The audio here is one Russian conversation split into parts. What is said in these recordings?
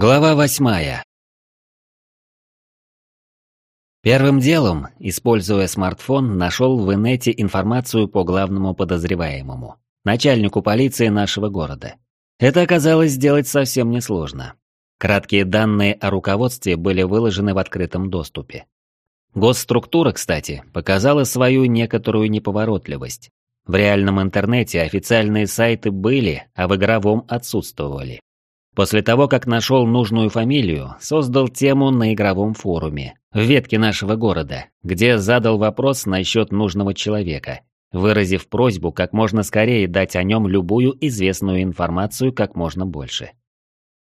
Глава восьмая. Первым делом, используя смартфон, нашел в инете информацию по главному подозреваемому, начальнику полиции нашего города. Это оказалось сделать совсем несложно. Краткие данные о руководстве были выложены в открытом доступе. Госструктура, кстати, показала свою некоторую неповоротливость. В реальном интернете официальные сайты были, а в игровом отсутствовали. После того, как нашел нужную фамилию, создал тему на игровом форуме, в ветке нашего города, где задал вопрос насчет нужного человека, выразив просьбу как можно скорее дать о нем любую известную информацию как можно больше.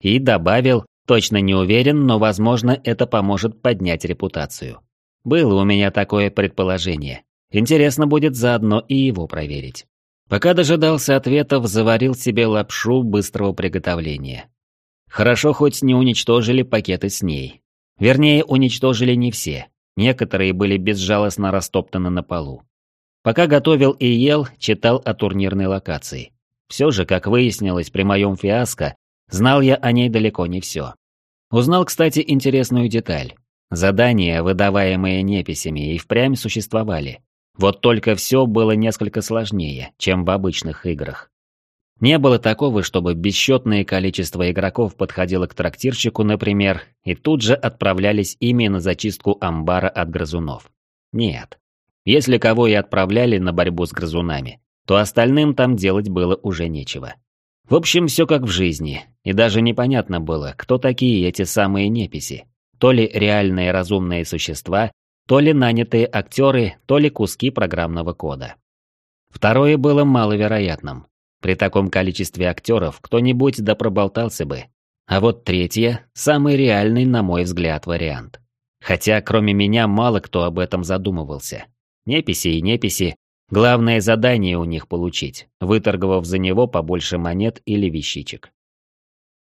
И добавил, точно не уверен, но возможно это поможет поднять репутацию. Было у меня такое предположение. Интересно будет заодно и его проверить. Пока дожидался ответов, заварил себе лапшу быстрого приготовления. Хорошо хоть не уничтожили пакеты с ней. Вернее, уничтожили не все. Некоторые были безжалостно растоптаны на полу. Пока готовил и ел, читал о турнирной локации. Все же, как выяснилось при моем фиаско, знал я о ней далеко не все. Узнал, кстати, интересную деталь. Задания, выдаваемые неписями, и впрямь существовали. Вот только все было несколько сложнее, чем в обычных играх. Не было такого, чтобы бесчетное количество игроков подходило к трактирщику, например, и тут же отправлялись ими на зачистку амбара от грызунов. Нет. Если кого и отправляли на борьбу с грызунами, то остальным там делать было уже нечего. В общем, все как в жизни, и даже непонятно было, кто такие эти самые неписи. То ли реальные разумные существа, то ли нанятые актеры, то ли куски программного кода. Второе было маловероятным. При таком количестве актеров кто-нибудь да проболтался бы. А вот третье – самый реальный, на мой взгляд, вариант. Хотя, кроме меня, мало кто об этом задумывался. Неписи и неписи – главное задание у них получить, выторговав за него побольше монет или вещичек.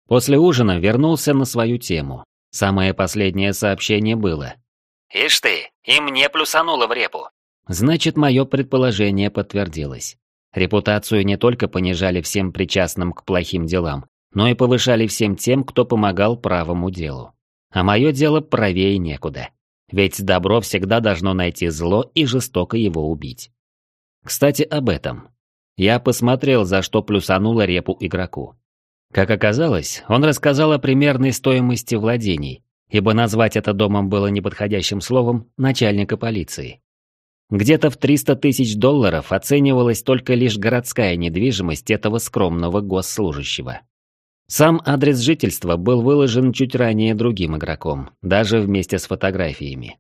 После ужина вернулся на свою тему. Самое последнее сообщение было. «Ишь ты, и мне плюсануло в репу». Значит, мое предположение подтвердилось. Репутацию не только понижали всем причастным к плохим делам, но и повышали всем тем, кто помогал правому делу. А мое дело правее некуда. Ведь добро всегда должно найти зло и жестоко его убить. Кстати, об этом. Я посмотрел, за что плюсанула репу игроку. Как оказалось, он рассказал о примерной стоимости владений, ибо назвать это домом было неподходящим словом начальника полиции. Где-то в 300 тысяч долларов оценивалась только лишь городская недвижимость этого скромного госслужащего. Сам адрес жительства был выложен чуть ранее другим игроком, даже вместе с фотографиями.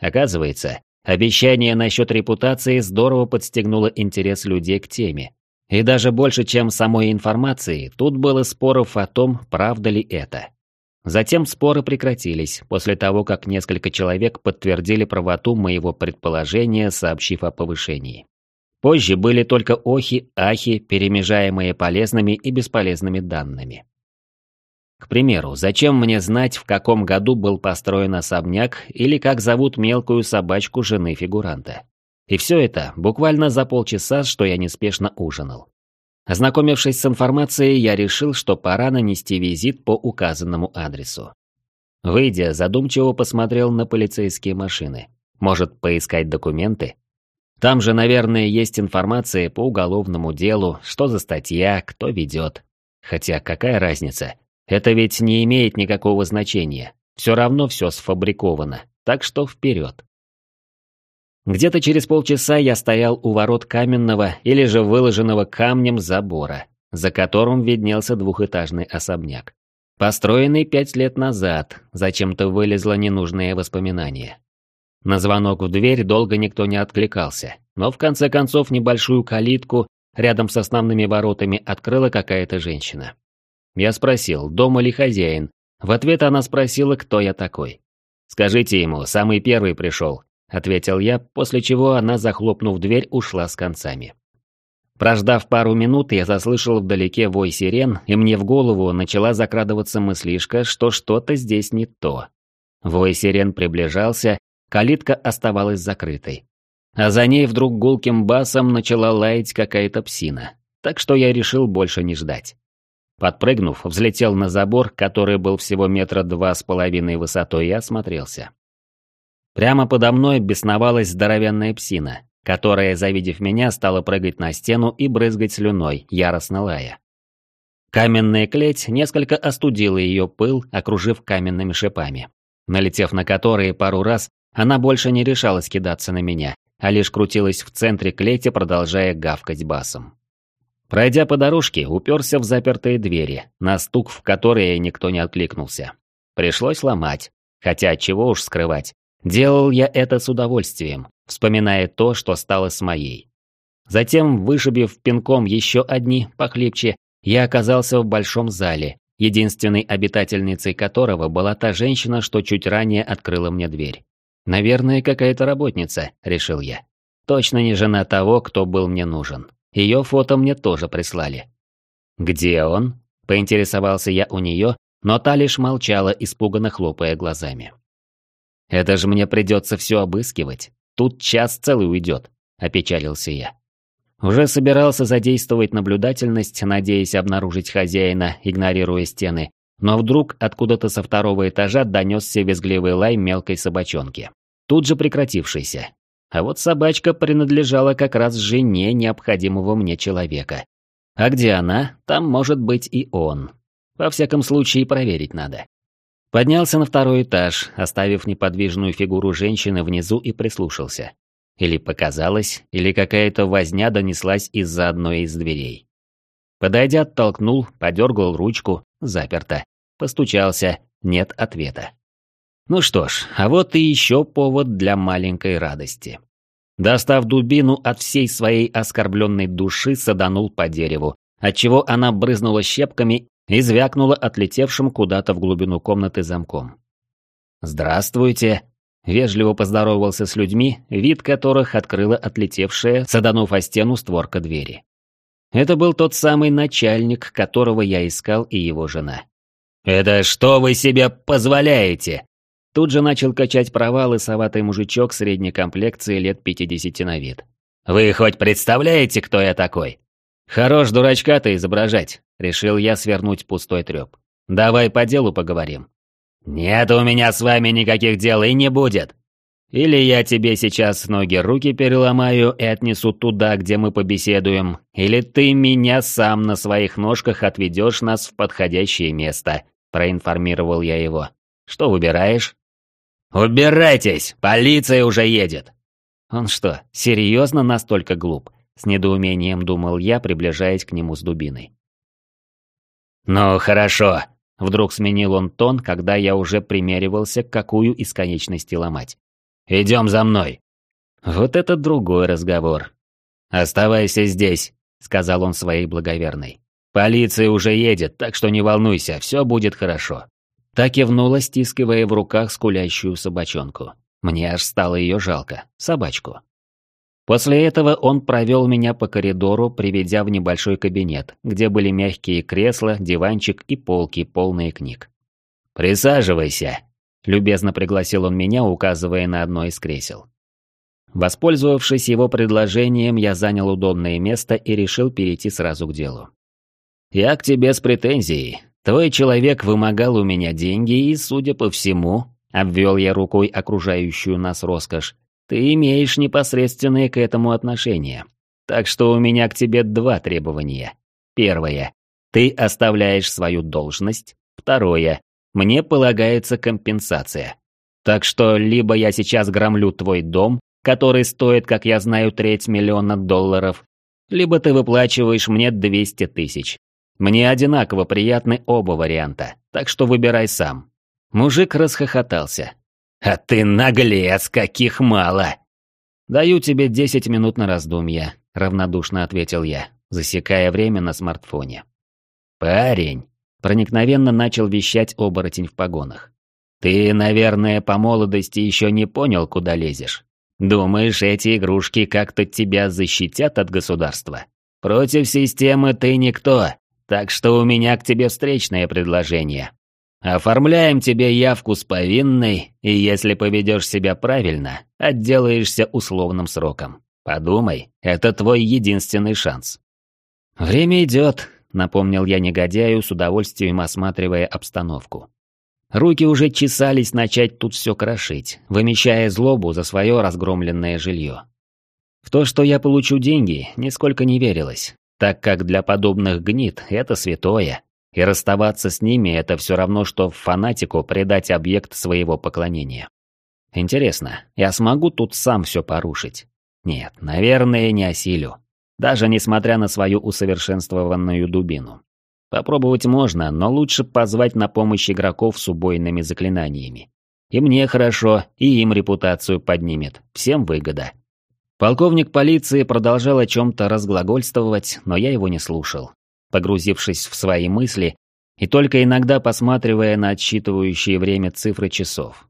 Оказывается, обещание насчет репутации здорово подстегнуло интерес людей к теме. И даже больше, чем самой информации, тут было споров о том, правда ли это. Затем споры прекратились, после того, как несколько человек подтвердили правоту моего предположения, сообщив о повышении. Позже были только охи, ахи, перемежаемые полезными и бесполезными данными. К примеру, зачем мне знать, в каком году был построен особняк или как зовут мелкую собачку жены фигуранта? И все это буквально за полчаса, что я неспешно ужинал. Ознакомившись с информацией, я решил, что пора нанести визит по указанному адресу. Выйдя, задумчиво посмотрел на полицейские машины. Может, поискать документы? Там же, наверное, есть информация по уголовному делу, что за статья, кто ведет. Хотя какая разница? Это ведь не имеет никакого значения. Все равно все сфабриковано. Так что вперед. Где-то через полчаса я стоял у ворот каменного или же выложенного камнем забора, за которым виднелся двухэтажный особняк. Построенный пять лет назад, зачем-то вылезло ненужное воспоминание. На звонок в дверь долго никто не откликался, но в конце концов небольшую калитку рядом с основными воротами открыла какая-то женщина. Я спросил, дома ли хозяин. В ответ она спросила, кто я такой. «Скажите ему, самый первый пришел ответил я, после чего она, захлопнув дверь, ушла с концами. Прождав пару минут, я заслышал вдалеке вой сирен, и мне в голову начала закрадываться мыслишка, что что-то здесь не то. Вой сирен приближался, калитка оставалась закрытой. А за ней вдруг гулким басом начала лаять какая-то псина, так что я решил больше не ждать. Подпрыгнув, взлетел на забор, который был всего метра два с половиной высотой, и осмотрелся. Прямо подо мной бесновалась здоровенная псина, которая, завидев меня, стала прыгать на стену и брызгать слюной, яростно лая. Каменная клеть несколько остудила ее пыл, окружив каменными шипами. Налетев на которые пару раз, она больше не решалась кидаться на меня, а лишь крутилась в центре клети, продолжая гавкать басом. Пройдя по дорожке, уперся в запертые двери, на стук в которые никто не откликнулся. Пришлось ломать, хотя чего уж скрывать. Делал я это с удовольствием, вспоминая то, что стало с моей. Затем, вышибив пинком еще одни, похлипче, я оказался в большом зале, единственной обитательницей которого была та женщина, что чуть ранее открыла мне дверь. «Наверное, какая-то работница», — решил я. «Точно не жена того, кто был мне нужен». Ее фото мне тоже прислали. «Где он?» – поинтересовался я у нее, но та лишь молчала, испуганно хлопая глазами. «Это же мне придется все обыскивать. Тут час целый уйдет», – опечалился я. Уже собирался задействовать наблюдательность, надеясь обнаружить хозяина, игнорируя стены, но вдруг откуда-то со второго этажа донесся визгливый лай мелкой собачонки, тут же прекратившийся, а вот собачка принадлежала как раз жене необходимого мне человека. А где она, там может быть и он. Во всяком случае, проверить надо. Поднялся на второй этаж, оставив неподвижную фигуру женщины внизу и прислушался. Или показалось, или какая-то возня донеслась из-за одной из дверей. Подойдя, оттолкнул, подергал ручку, заперто. Постучался, нет ответа. Ну что ж, а вот и еще повод для маленькой радости. Достав дубину от всей своей оскорбленной души, саданул по дереву, отчего она брызнула щепками и звякнула отлетевшим куда-то в глубину комнаты замком. «Здравствуйте!» – вежливо поздоровался с людьми, вид которых открыла отлетевшая, саданув о стену створка двери. Это был тот самый начальник, которого я искал, и его жена. «Это что вы себе позволяете?» Тут же начал качать провалы соватый мужичок средней комплекции лет 50 на вид. «Вы хоть представляете, кто я такой?» «Хорош дурачка-то изображать», — решил я свернуть пустой трёп. «Давай по делу поговорим». «Нет у меня с вами никаких дел и не будет!» «Или я тебе сейчас ноги-руки переломаю и отнесу туда, где мы побеседуем, или ты меня сам на своих ножках отведешь нас в подходящее место», — проинформировал я его. «Что выбираешь?» «Убирайтесь! Полиция уже едет!» Он что, серьезно настолько глуп? С недоумением думал я, приближаясь к нему с дубиной. «Ну, хорошо», — вдруг сменил он тон, когда я уже примеривался, какую из конечностей ломать. «Идем за мной». Вот это другой разговор. «Оставайся здесь», — сказал он своей благоверной. «Полиция уже едет, так что не волнуйся, все будет хорошо». Так кивнула, стискивая в руках скулящую собачонку. Мне аж стало ее жалко, собачку. После этого он провел меня по коридору, приведя в небольшой кабинет, где были мягкие кресла, диванчик и полки, полные книг. «Присаживайся», — любезно пригласил он меня, указывая на одно из кресел. Воспользовавшись его предложением, я занял удобное место и решил перейти сразу к делу. «Я к тебе с претензией. Твой человек вымогал у меня деньги и, судя по всему, обвел я рукой окружающую нас роскошь, ты имеешь непосредственное к этому отношение. Так что у меня к тебе два требования. Первое. Ты оставляешь свою должность. Второе. Мне полагается компенсация. Так что либо я сейчас громлю твой дом, который стоит, как я знаю, треть миллиона долларов, либо ты выплачиваешь мне 200 тысяч. Мне одинаково приятны оба варианта, так что выбирай сам». Мужик расхохотался. «А ты наглец, каких мало!» «Даю тебе десять минут на раздумья», — равнодушно ответил я, засекая время на смартфоне. «Парень!» — проникновенно начал вещать оборотень в погонах. «Ты, наверное, по молодости еще не понял, куда лезешь. Думаешь, эти игрушки как-то тебя защитят от государства? Против системы ты никто, так что у меня к тебе встречное предложение. Оформляем тебе явку с повинной, и если поведешь себя правильно, отделаешься условным сроком. Подумай, это твой единственный шанс. Время идет, напомнил я негодяю, с удовольствием осматривая обстановку. Руки уже чесались начать тут все крошить, вымещая злобу за свое разгромленное жилье. В то, что я получу деньги, нисколько не верилось, так как для подобных гнид это святое, и расставаться с ними это все равно, что фанатику предать объект своего поклонения. Интересно, я смогу тут сам все порушить? Нет, наверное, не осилю. Даже несмотря на свою усовершенствованную дубину. Попробовать можно, но лучше позвать на помощь игроков с убойными заклинаниями. И мне хорошо, и им репутацию поднимет. Всем выгода. Полковник полиции продолжал о чем-то разглагольствовать, но я его не слушал. Погрузившись в свои мысли и только иногда посматривая на отсчитывающие время цифры часов.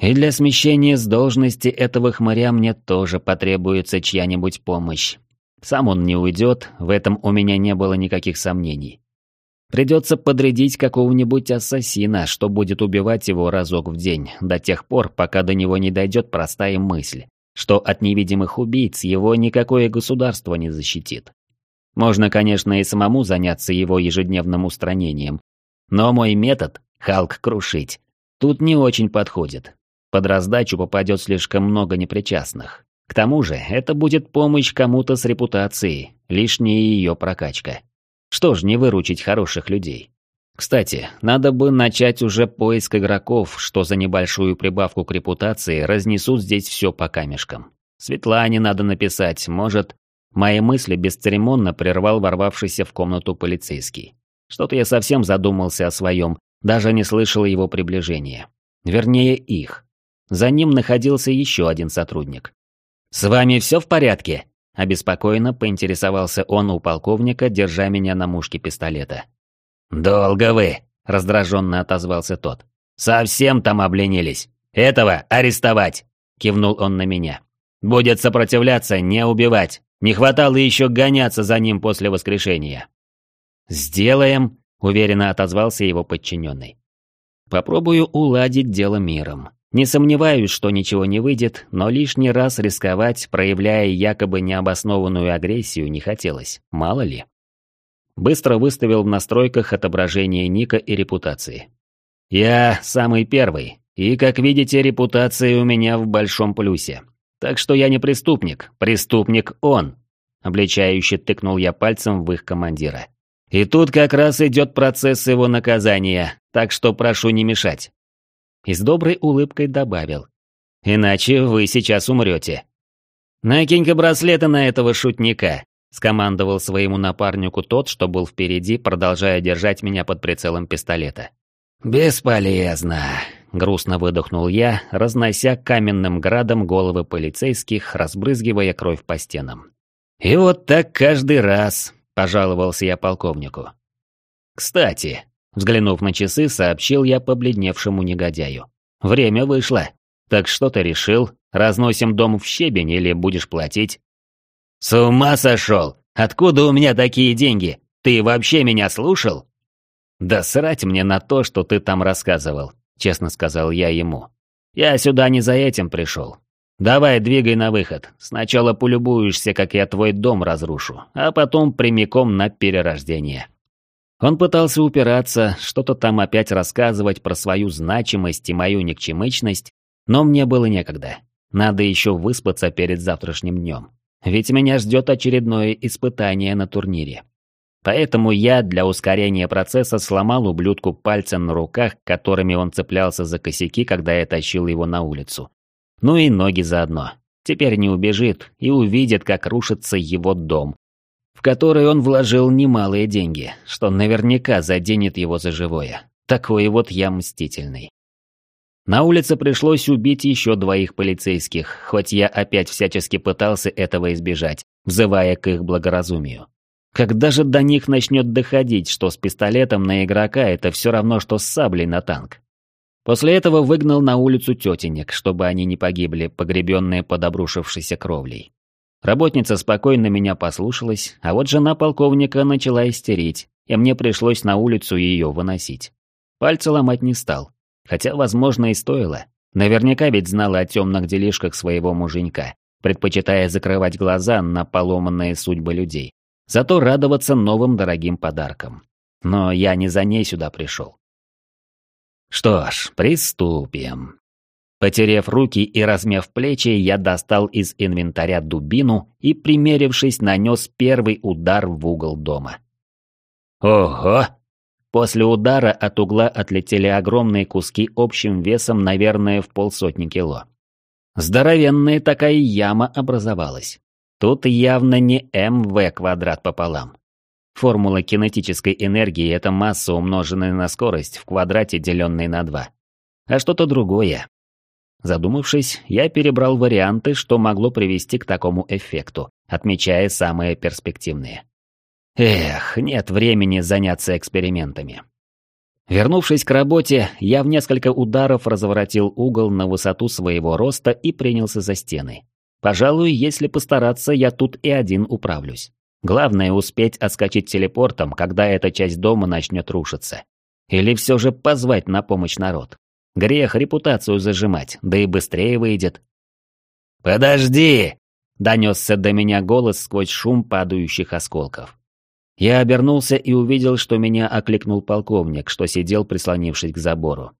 И для смещения с должности этого хмыря мне тоже потребуется чья-нибудь помощь. Сам он не уйдет, в этом у меня не было никаких сомнений. Придется подрядить какого-нибудь ассасина, что будет убивать его разок в день, до тех пор, пока до него не дойдет простая мысль, что от невидимых убийц его никакое государство не защитит. Можно, конечно, и самому заняться его ежедневным устранением, но мой метод — Халк крушить — тут не очень подходит. Под раздачу попадет слишком много непричастных. К тому же, это будет помощь кому-то с репутацией, лишняя ее прокачка. Что ж не выручить хороших людей? Кстати, надо бы начать уже поиск игроков, что за небольшую прибавку к репутации разнесут здесь все по камешкам. Светлане надо написать, может... Мои мысли бесцеремонно прервал ворвавшийся в комнату полицейский. Что-то я совсем задумался о своем, даже не слышал его приближения. Вернее, их. За ним находился еще один сотрудник. «С вами все в порядке?» Обеспокоенно поинтересовался он у полковника, держа меня на мушке пистолета. «Долго вы!» – раздраженно отозвался тот. «Совсем там обленились! Этого арестовать!» – кивнул он на меня. «Будет сопротивляться, не убивать! Не хватало еще гоняться за ним после воскрешения!» «Сделаем!» – уверенно отозвался его подчиненный. «Попробую уладить дело миром. Не сомневаюсь, что ничего не выйдет, но лишний раз рисковать, проявляя якобы необоснованную агрессию, не хотелось, мало ли. Быстро выставил в настройках отображение ника и репутации. Я самый первый, и, как видите, репутация у меня в большом плюсе. Так что я не преступник, преступник он. Обличающе тыкнул я пальцем в их командира. И тут как раз идет процесс его наказания, так что прошу не мешать и с доброй улыбкой добавил. «Иначе вы сейчас умрете». «Накинь-ка браслеты на этого шутника», — скомандовал своему напарнику тот, что был впереди, продолжая держать меня под прицелом пистолета. «Бесполезно», — грустно выдохнул я, разнося каменным градом головы полицейских, разбрызгивая кровь по стенам. «И вот так каждый раз», — пожаловался я полковнику. «Кстати, Взглянув на часы, сообщил я побледневшему негодяю. «Время вышло. Так что ты решил? Разносим дом в щебень или будешь платить?» «С ума сошел! Откуда у меня такие деньги? Ты вообще меня слушал?» «Да срать мне на то, что ты там рассказывал», — честно сказал я ему. «Я сюда не за этим пришел. Давай, двигай на выход. Сначала полюбуешься, как я твой дом разрушу, а потом прямиком на перерождение». Он пытался упираться, что-то там опять рассказывать про свою значимость и мою никчемычность, но мне было некогда. Надо еще выспаться перед завтрашним днем. Ведь меня ждет очередное испытание на турнире. Поэтому я для ускорения процесса сломал ублюдку пальцы на руках, которыми он цеплялся за косяки, когда я тащил его на улицу. Ну и ноги заодно. Теперь не убежит и увидит, как рушится его дом, в который он вложил немалые деньги, что наверняка заденет его за живое. Такой вот я мстительный. На улице пришлось убить еще двоих полицейских, хоть я опять всячески пытался этого избежать, взывая к их благоразумию. Когда же до них начнет доходить, что с пистолетом на игрока это все равно, что с саблей на танк? После этого выгнал на улицу тетенек, чтобы они не погибли, погребенные под обрушившейся кровлей. Работница спокойно меня послушалась, а вот жена полковника начала истерить, и мне пришлось на улицу ее выносить. Пальцы ломать не стал, хотя, возможно, и стоило. Наверняка ведь знала о темных делишках своего муженька, предпочитая закрывать глаза на поломанные судьбы людей. Зато радоваться новым дорогим подаркам. Но я не за ней сюда пришел. Что ж, приступим. Потерев руки и размяв плечи, я достал из инвентаря дубину и, примерившись, нанес первый удар в угол дома. Ого! После удара от угла отлетели огромные куски общим весом, наверное, в полсотни кило. Здоровенная такая яма образовалась. Тут явно не МВ квадрат пополам. Формула кинетической энергии – это масса, умноженная на скорость в квадрате, деленной на 2. А что-то другое. Задумавшись, я перебрал варианты, что могло привести к такому эффекту, отмечая самые перспективные. Эх, нет времени заняться экспериментами. Вернувшись к работе, я в несколько ударов разворотил угол на высоту своего роста и принялся за стены. Пожалуй, если постараться, я тут и один управлюсь. Главное успеть отскочить телепортом, когда эта часть дома начнет рушиться. Или все же позвать на помощь народ. Грех репутацию зажимать, да и быстрее выйдет. «Подожди!» – донесся до меня голос сквозь шум падающих осколков. Я обернулся и увидел, что меня окликнул полковник, что сидел прислонившись к забору.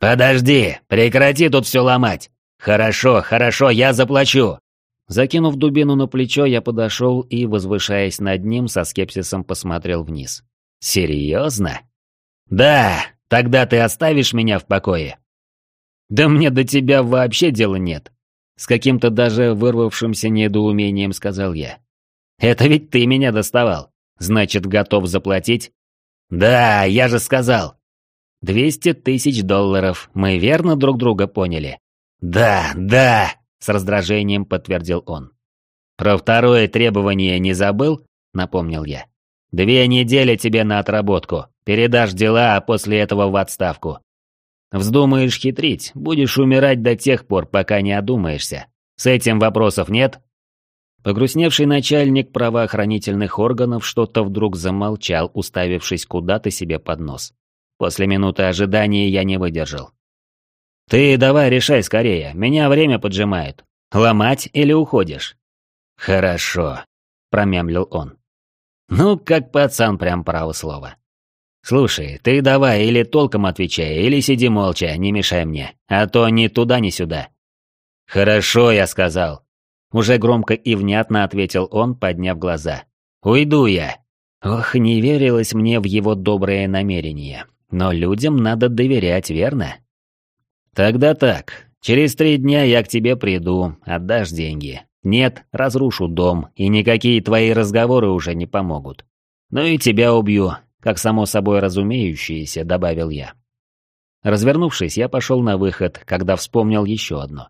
«Подожди! Прекрати тут все ломать! Хорошо, хорошо, я заплачу!» Закинув дубину на плечо, я подошел и, возвышаясь над ним, со скепсисом посмотрел вниз. «Серьезно?» «Да, тогда ты оставишь меня в покое?» «Да мне до тебя вообще дела нет», — с каким-то даже вырвавшимся недоумением сказал я. «Это ведь ты меня доставал. Значит, готов заплатить?» «Да, я же сказал». «Двести тысяч долларов. Мы верно друг друга поняли?» «Да, да», — с раздражением подтвердил он. «Про второе требование не забыл?» — напомнил я. «Две недели тебе на отработку. Передашь дела, а после этого в отставку. Вздумаешь хитрить, будешь умирать до тех пор, пока не одумаешься. С этим вопросов нет?» Погрустневший начальник правоохранительных органов что-то вдруг замолчал, уставившись куда-то себе под нос. После минуты ожидания я не выдержал. «Ты давай решай скорее, меня время поджимает. Ломать или уходишь?» «Хорошо», — промямлил он. «Ну, как пацан, прям право слово. Слушай, ты давай или толком отвечай, или сиди молча, не мешай мне, а то ни туда, ни сюда». «Хорошо, я сказал», уже громко и внятно ответил он, подняв глаза. «Уйду я». Ох, не верилось мне в его доброе намерение. Но людям надо доверять, верно? Тогда так. Через три дня я к тебе приду, отдашь деньги. Нет, разрушу дом, и никакие твои разговоры уже не помогут. Ну и тебя убью, как само собой разумеющееся, добавил я. Развернувшись, я пошел на выход, когда вспомнил еще одно.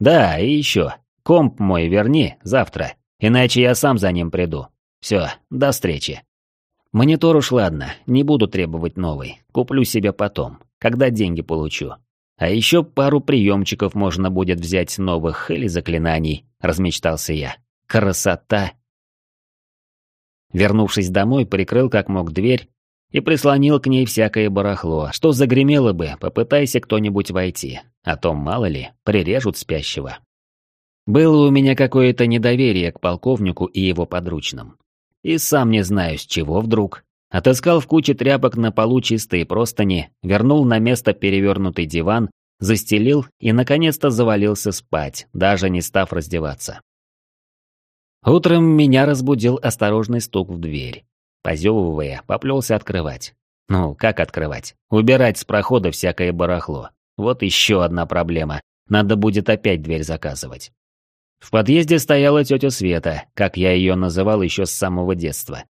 Да, и еще. Комп мой верни завтра, иначе я сам за ним приду. Все, до встречи. Монитор уж ладно, не буду требовать новый. Куплю себе потом, когда деньги получу. А еще пару приемчиков можно будет взять новых или заклинаний, размечтался я. Красота! Вернувшись домой, прикрыл как мог дверь и прислонил к ней всякое барахло, что загремело бы, попытайся кто-нибудь войти, а то, мало ли, прирежут спящего. Было у меня какое-то недоверие к полковнику и его подручным. И сам не знаю, с чего вдруг. Отыскал в куче тряпок на полу чистые простыни, вернул на место перевернутый диван, застелил и, наконец-то, завалился спать, даже не став раздеваться. Утром меня разбудил осторожный стук в дверь. Позевывая, поплелся открывать. Ну, как открывать? Убирать с прохода всякое барахло. Вот еще одна проблема. Надо будет опять дверь заказывать. В подъезде стояла тетя Света, как я ее называл еще с самого детства.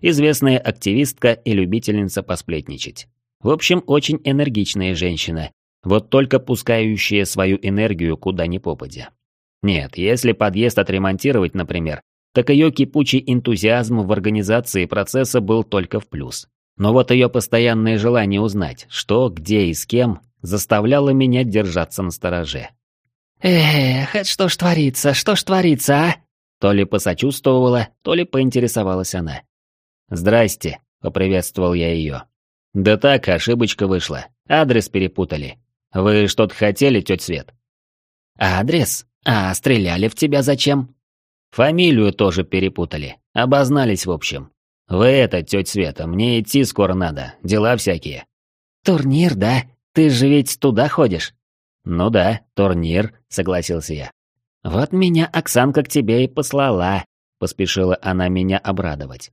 Известная активистка и любительница посплетничать. В общем, очень энергичная женщина, вот только пускающая свою энергию куда ни попадя. Нет, если подъезд отремонтировать, например, так ее кипучий энтузиазм в организации процесса был только в плюс. Но вот ее постоянное желание узнать, что, где и с кем, заставляло меня держаться на стороже. «Эх, это что ж творится, что ж творится, а?» То ли посочувствовала, то ли поинтересовалась она. «Здрасте», — поприветствовал я ее. «Да так, ошибочка вышла. Адрес перепутали. Вы что-то хотели, тетя Свет?» «Адрес? А стреляли в тебя зачем?» «Фамилию тоже перепутали. Обознались, в общем. Вы это, тетя Света, мне идти скоро надо, дела всякие. Турнир, да? Ты же ведь туда ходишь. Ну да, турнир, согласился я. Вот меня Оксанка к тебе и послала, поспешила она меня обрадовать.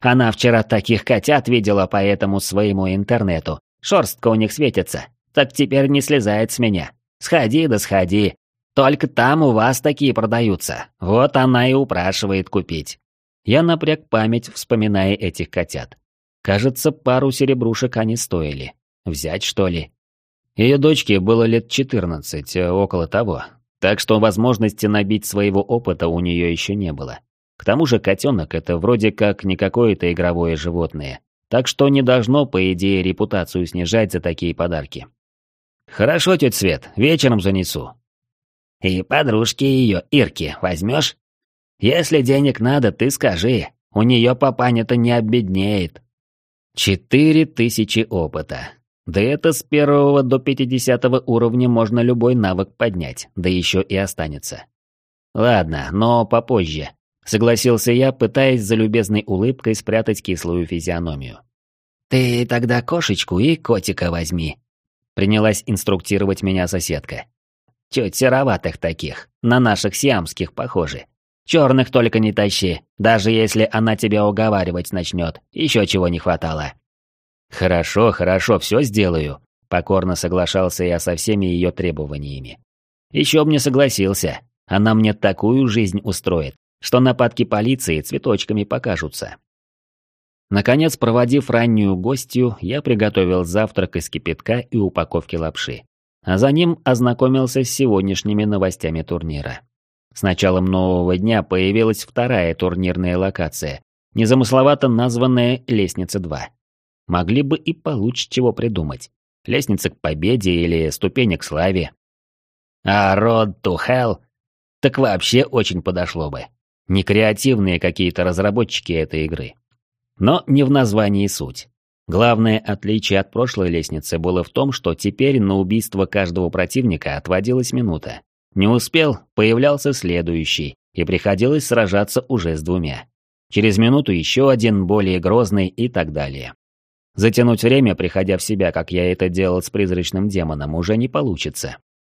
Она вчера таких котят видела по этому своему интернету. Шорстка у них светится. Так теперь не слезает с меня. Сходи да сходи. Только там у вас такие продаются. Вот она и упрашивает купить. Я напряг память, вспоминая этих котят. Кажется, пару серебрушек они стоили. Взять, что ли? Ее дочке было лет 14, э, около того. Так что возможности набить своего опыта у нее еще не было. К тому же котенок это вроде как не какое-то игровое животное. Так что не должно, по идее, репутацию снижать за такие подарки. «Хорошо, тетя Свет, вечером занесу». «И подружки ее, Ирки, возьмешь?» «Если денег надо, ты скажи. У нее папаня-то не обеднеет». Четыре тысячи опыта. Да это с первого до пятидесятого уровня можно любой навык поднять, да еще и останется. Ладно, но попозже. Согласился я, пытаясь за любезной улыбкой спрятать кислую физиономию. «Ты тогда кошечку и котика возьми», — принялась инструктировать меня соседка. «Чуть сероватых таких, на наших сиамских похожи. Черных только не тащи, даже если она тебя уговаривать начнет, еще чего не хватало». «Хорошо, хорошо, все сделаю», — покорно соглашался я со всеми ее требованиями. «Еще б не согласился, она мне такую жизнь устроит, что нападки полиции цветочками покажутся». Наконец, проводив раннюю гостью, я приготовил завтрак из кипятка и упаковки лапши. А за ним ознакомился с сегодняшними новостями турнира. С началом нового дня появилась вторая турнирная локация, незамысловато названная «Лестница-2». Могли бы и получше чего придумать. Лестница к победе или ступени к славе. А Road to Hell так вообще очень подошло бы. Не креативные какие-то разработчики этой игры. Но не в названии суть. Главное отличие от прошлой лестницы было в том, что теперь на убийство каждого противника отводилась минута. Не успел, появлялся следующий, и приходилось сражаться уже с двумя. Через минуту еще один, более грозный и так далее. Затянуть время, приходя в себя, как я это делал с призрачным демоном, уже не получится.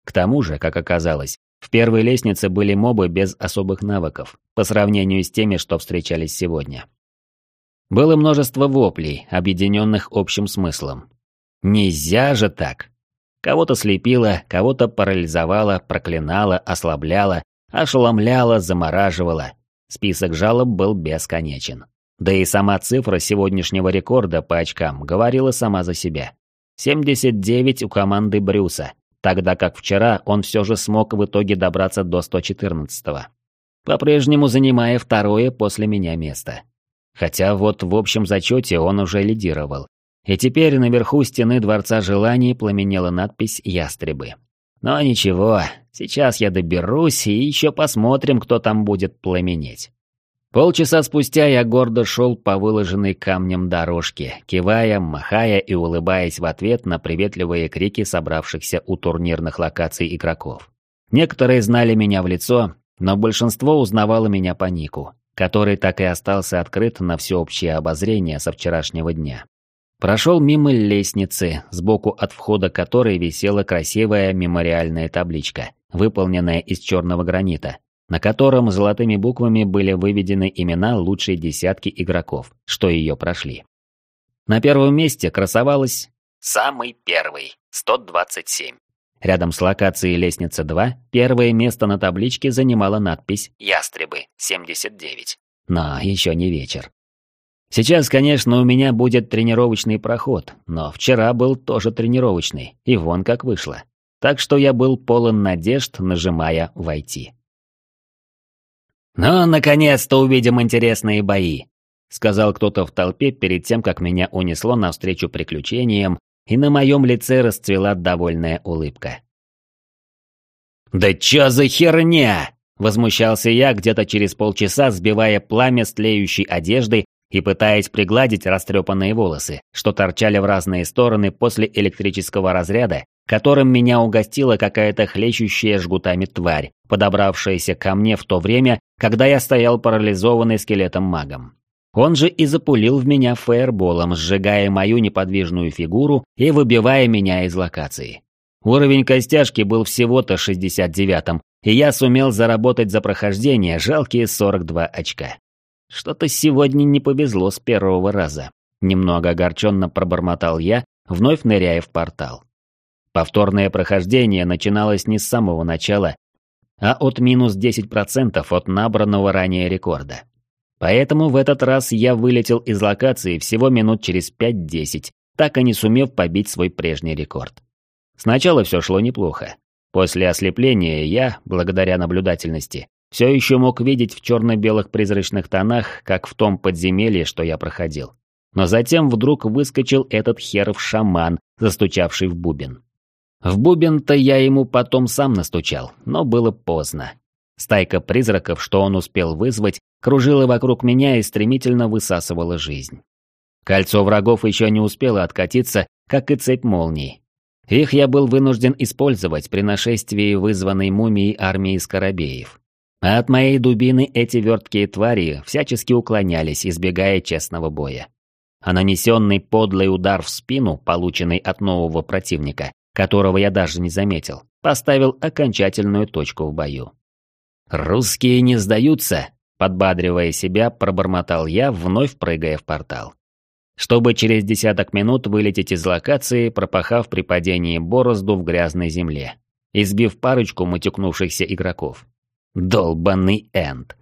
К тому же, как оказалось, в первой лестнице были мобы без особых навыков, по сравнению с теми, что встречались сегодня. Было множество воплей, объединенных общим смыслом. Нельзя же так! Кого-то слепило, кого-то парализовало, проклинало, ослабляло, ошеломляло, замораживало. Список жалоб был бесконечен. Да и сама цифра сегодняшнего рекорда по очкам говорила сама за себя. 79 у команды Брюса, тогда как вчера он все же смог в итоге добраться до 114-го. По-прежнему занимая второе после меня место. Хотя вот в общем зачете он уже лидировал, и теперь наверху стены Дворца Желаний пламенела надпись «Ястребы». Но ничего, сейчас я доберусь и еще посмотрим, кто там будет пламенеть. Полчаса спустя я гордо шел по выложенной камнем дорожке, кивая, махая и улыбаясь в ответ на приветливые крики собравшихся у турнирных локаций игроков. Некоторые знали меня в лицо, но большинство узнавало меня по нику, который так и остался открыт на всеобщее обозрение со вчерашнего дня. Прошел мимо лестницы, сбоку от входа которой висела красивая мемориальная табличка, выполненная из черного гранита, на котором золотыми буквами были выведены имена лучшей десятки игроков, что ее прошли. На первом месте красовалась «Самый первый, 127». Рядом с локацией лестница 2 первое место на табличке занимала надпись «Ястребы, 79». Но еще не вечер. Сейчас, конечно, у меня будет тренировочный проход, но вчера был тоже тренировочный, и вон как вышло. Так что я был полон надежд, нажимая «Войти». «Ну, наконец-то увидим интересные бои», — сказал кто-то в толпе перед тем, как меня унесло навстречу приключениям, и на моем лице расцвела довольная улыбка. «Да чё за херня?» — возмущался я где-то через полчаса, сбивая пламя с тлеющей одежды и пытаясь пригладить растрепанные волосы, что торчали в разные стороны после электрического разряда, которым меня угостила какая-то хлещущая жгутами тварь, подобравшаяся ко мне в то время, когда я стоял парализованный скелетом магом. Он же и запулил в меня фаерболом, сжигая мою неподвижную фигуру и выбивая меня из локации. Уровень костяшки был всего-то 69-м, и я сумел заработать за прохождение жалкие 42 очка. Что-то сегодня не повезло с первого раза. Немного огорченно пробормотал я, вновь ныряя в портал. Повторное прохождение начиналось не с самого начала, а от минус 10% от набранного ранее рекорда. Поэтому в этот раз я вылетел из локации всего минут через 5-10, так и не сумев побить свой прежний рекорд. Сначала все шло неплохо. После ослепления я, благодаря наблюдательности, все еще мог видеть в черно-белых призрачных тонах, как в том подземелье, что я проходил. Но затем вдруг выскочил этот херов шаман, застучавший в бубен. В бубен-то я ему потом сам настучал, но было поздно. Стайка призраков, что он успел вызвать, кружила вокруг меня и стремительно высасывала жизнь. Кольцо врагов еще не успело откатиться, как и цепь молний. Их я был вынужден использовать при нашествии вызванной мумией армии скоробеев. А от моей дубины эти верткие твари всячески уклонялись, избегая честного боя. А нанесенный подлый удар в спину, полученный от нового противника, которого я даже не заметил, поставил окончательную точку в бою. «Русские не сдаются!» Подбадривая себя, пробормотал я, вновь прыгая в портал. Чтобы через десяток минут вылететь из локации, пропахав при падении борозду в грязной земле, избив парочку матюкнувшихся игроков. Долбанный энд.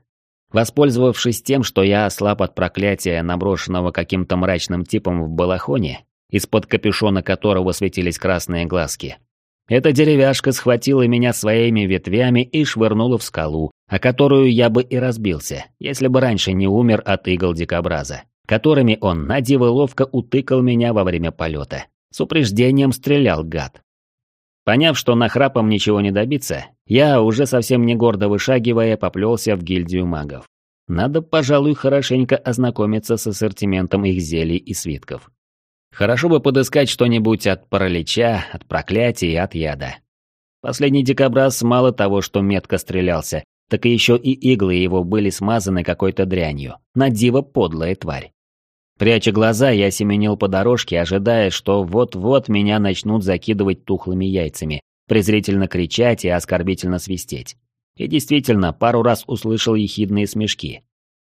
Воспользовавшись тем, что я ослаб от проклятия, наброшенного каким-то мрачным типом в балахоне, из-под капюшона которого светились красные глазки, эта деревяшка схватила меня своими ветвями и швырнула в скалу, о которую я бы и разбился, если бы раньше не умер от игл дикобраза, которыми он на диво ловко утыкал меня во время полета. С упреждением стрелял гад. Поняв, что нахрапом ничего не добиться, я, уже совсем не гордо вышагивая, поплелся в гильдию магов. Надо, пожалуй, хорошенько ознакомиться с ассортиментом их зелий и свитков. Хорошо бы подыскать что-нибудь от паралича, от проклятия и от яда. Последний дикобраз мало того, что метко стрелялся, так и еще и иглы его были смазаны какой-то дрянью. На диво подлая тварь. Пряча глаза, я семенил по дорожке, ожидая, что вот-вот меня начнут закидывать тухлыми яйцами, презрительно кричать и оскорбительно свистеть. И действительно, пару раз услышал ехидные смешки.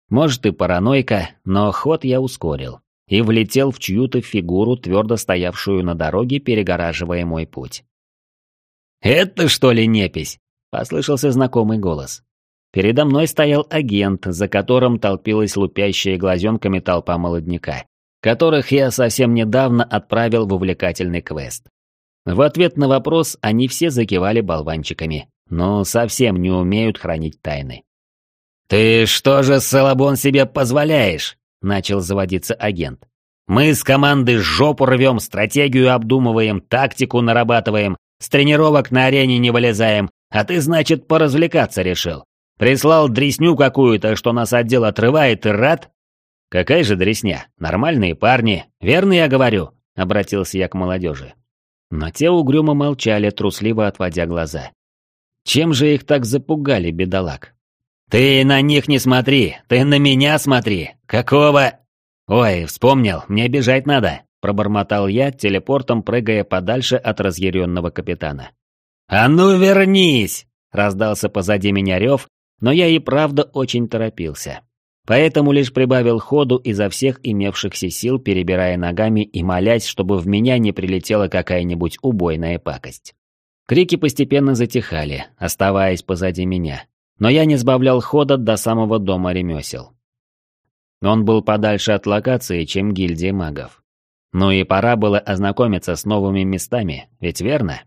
Может и паранойка, но ход я ускорил и влетел в чью-то фигуру, твердо стоявшую на дороге, перегораживая мой путь. «Это что ли непись?» – послышался знакомый голос. Передо мной стоял агент, за которым толпилась лупящая глазенками толпа молодняка, которых я совсем недавно отправил в увлекательный квест. В ответ на вопрос они все закивали болванчиками, но совсем не умеют хранить тайны. «Ты что же, Салабон, себе позволяешь?» Начал заводиться агент. «Мы с командой жопу рвем, стратегию обдумываем, тактику нарабатываем, с тренировок на арене не вылезаем, а ты, значит, поразвлекаться решил. Прислал дресню какую-то, что нас отдел отрывает, и рад?» «Какая же дресня? Нормальные парни, верно я говорю?» — обратился я к молодежи. Но те угрюмо молчали, трусливо отводя глаза. Чем же их так запугали, бедолаг? «Ты на них не смотри, ты на меня смотри! Какого...» «Ой, вспомнил, мне бежать надо!» – пробормотал я, телепортом прыгая подальше от разъяренного капитана. «А ну вернись!» – раздался позади меня рев, но я и правда очень торопился. Поэтому лишь прибавил ходу изо всех имевшихся сил, перебирая ногами и молясь, чтобы в меня не прилетела какая-нибудь убойная пакость. Крики постепенно затихали, оставаясь позади меня но я не сбавлял хода до самого дома ремесел. Он был подальше от локации, чем гильдия магов. Ну и пора было ознакомиться с новыми местами, ведь верно?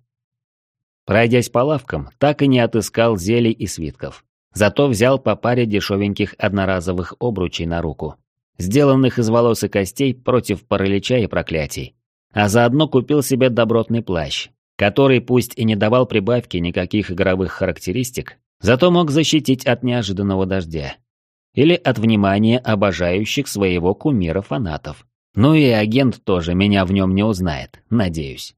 Пройдясь по лавкам, так и не отыскал зелий и свитков. Зато взял по паре дешевеньких одноразовых обручей на руку, сделанных из волос и костей против паралича и проклятий. А заодно купил себе добротный плащ, который пусть и не давал прибавки никаких игровых характеристик, Зато мог защитить от неожиданного дождя. Или от внимания обожающих своего кумира фанатов. Ну и агент тоже меня в нем не узнает, надеюсь.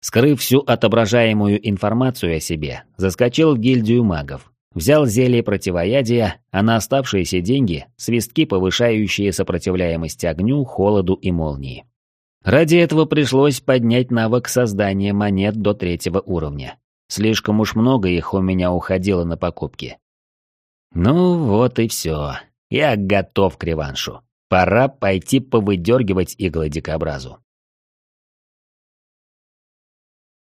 Скрыв всю отображаемую информацию о себе, заскочил в гильдию магов. Взял зелье противоядия, а на оставшиеся деньги – свистки, повышающие сопротивляемость огню, холоду и молнии. Ради этого пришлось поднять навык создания монет до третьего уровня. Слишком уж много их у меня уходило на покупки. Ну вот и все. Я готов к реваншу. Пора пойти повыдергивать иглы дикобразу.